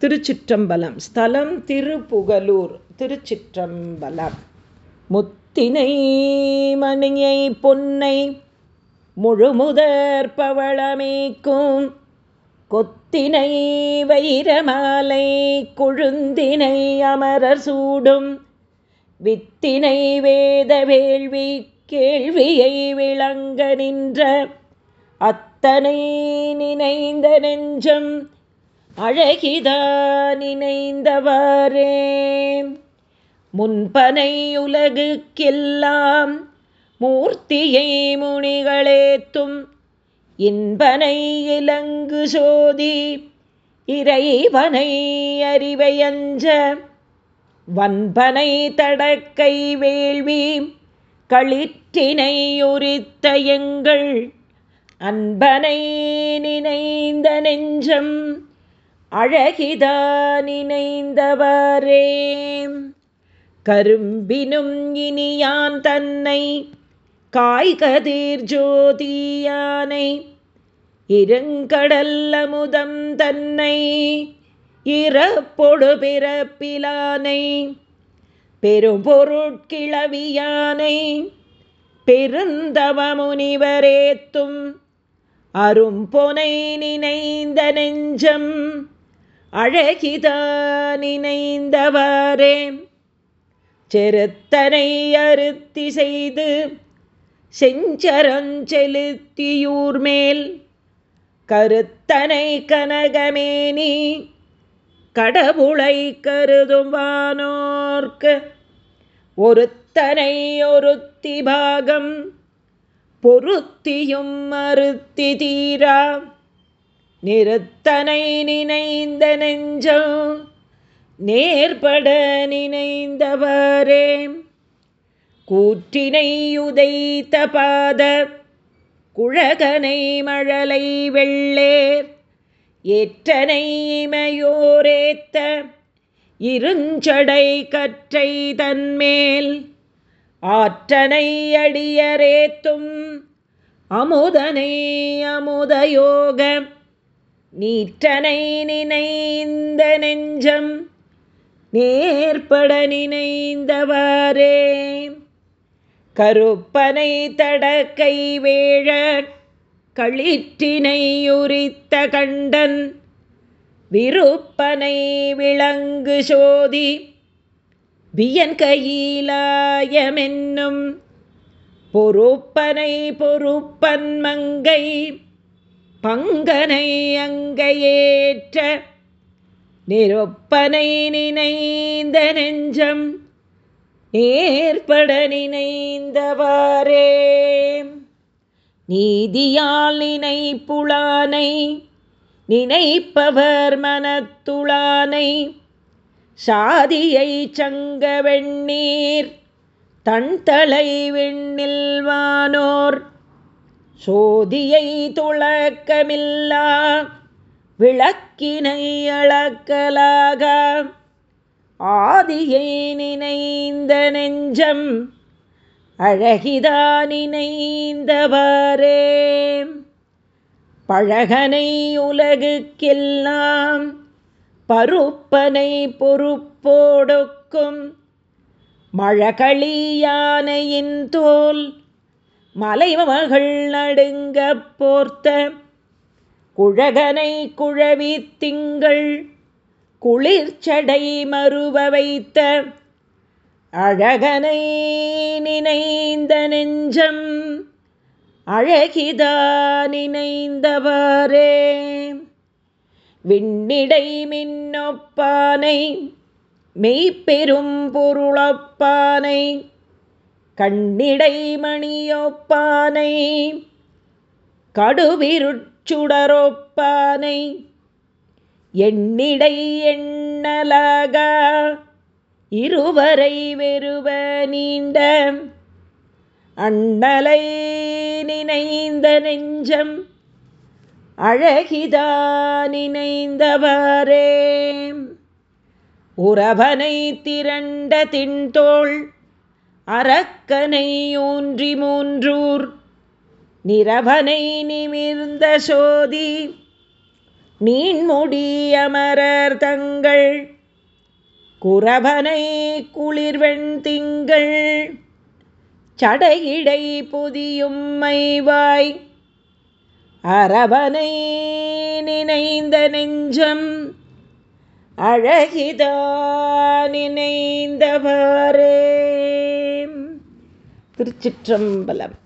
திருச்சிற்றம்பலம். ஸ்தலம் திருப்புகலூர் திருச்சிற்றம்பலம். முத்தினை மணியை பொன்னை முழுமுதற் பவளமேக்கும் கொத்தினை வைரமாலை கொழுந்தினை அமரர் சூடும். வித்தினை வேத வேள்வி கேள்வியை விளங்க நின்ற. அத்தனை நினைந்த நெஞ்சம் அழகிதான் நினைந்தவாறே முன்பனை உலகுக்கெல்லாம் மூர்த்தியை முனிகளேத்தும் இன்பனை இலங்கு சோதி இறைவனை அறிவையஞ்ச வன்பனை தடக்கை வேள்வி களிற்றினை உரித்த எங்கள் அன்பனை நினைந்த நெஞ்சம் அழகிதானினைந்தவரே கரும்பினும் இனியான் தன்னை காய்கதிர் ஜோதியானை இருங்கடல் அமுதம் தன்னை இறப்பொடு பிறப்பிலானை பெரும்பொருட்கிளவியானை பெருந்தவ முனிவரேத்தும் அரும்பொனை நினைந்த நெஞ்சம் அழகிதானினைந்தவாறே செருத்தனை அறுத்தி செய்து செஞ்சரஞ்செலுத்தியூர் மேல். கருத்தனை கனகமேனி கடவுளை கருதும் வானோர்க்கு. ஒருத்தனை ஒருத்தி பாகம் பொருத்தியும் மறுத்தி தீரா. நிறுத்தனை நினைந்த நெஞ்சம் நேர்பட நினைந்தவரே. கூற்றினை உதைத்த பாத குழகனை மழலை வெள்ளேர். ஏற்றனை இமையோரேத்த இருஞ்சடை கற்றை தன்மேல். ஆற்றனை அடியரேத்தும் அமுதனை அமுதயோகம். நீற்றனை நினைந்த நெஞ்சம் நேர்பட நினைந்தவாறே. கருப்பனை தடக்கை வேழ களிற்றினை உரித்த கண்டன் விருப்பனை விளங்கு சோதி வியன் கையிலாயமென்னும் பொறுப்பனை பொறுப்பன் மங்கை பங்கனை அங்கையேற்ற நிருப்பனை நினைந்த நெஞ்சம் நேர்பட நினைந்தவாறே. நீதியால் நினைப்புளானை நினைப்பவர் மனத்துளானை சாதியை சங்க வெண்ணீர் தன் தலை விண்ணில்வானோ சோதியை துளக்கமில்லா விளக்கினை அளக்கலாக. ஆதியை நினைந்த நெஞ்சம் அழகிதா நினைந்தவாறே பழகனை உலகுக்கெல்லாம் பருப்பனை பொறுப்போடொக்கும். மழகளியானையின் தோல் மலைமகள் நடுங்க போர்த்த குழகனை குழவி திங்கள் குளிர்ச்சடை மறுவ வைத்த அழகனை நினைந்த நெஞ்சம் அழகிதா நினைந்தவாறே விண்ணிடை மின்னொப்பானை மெய்ப்பெரும் பொருளப்பானை கண்ணிடை மணியொப்பானை கடுவிருச்சுடரொப்பானை எண்ணிடை எண்ணலாக இருவரை வெறுவ நீண்ட அண்ணலை நினைந்த நெஞ்சம் அழகிதா நினைந்தவரே. உறவனை திரண்ட தின்தோள் அரக்கனை ஊன்றி மூன்றூர் நிரவனை நிமிர்ந்த சோதி நீண்முடி அமரர் தங்கள் குரவனை குளிர்வெண் திங்கள் சடையிடை பொதியும் மைவாய் அரவனை நினைந்த நெஞ்சம் அழகிதா நினைந்தவாரே திருச்சிற்றம்பலம்.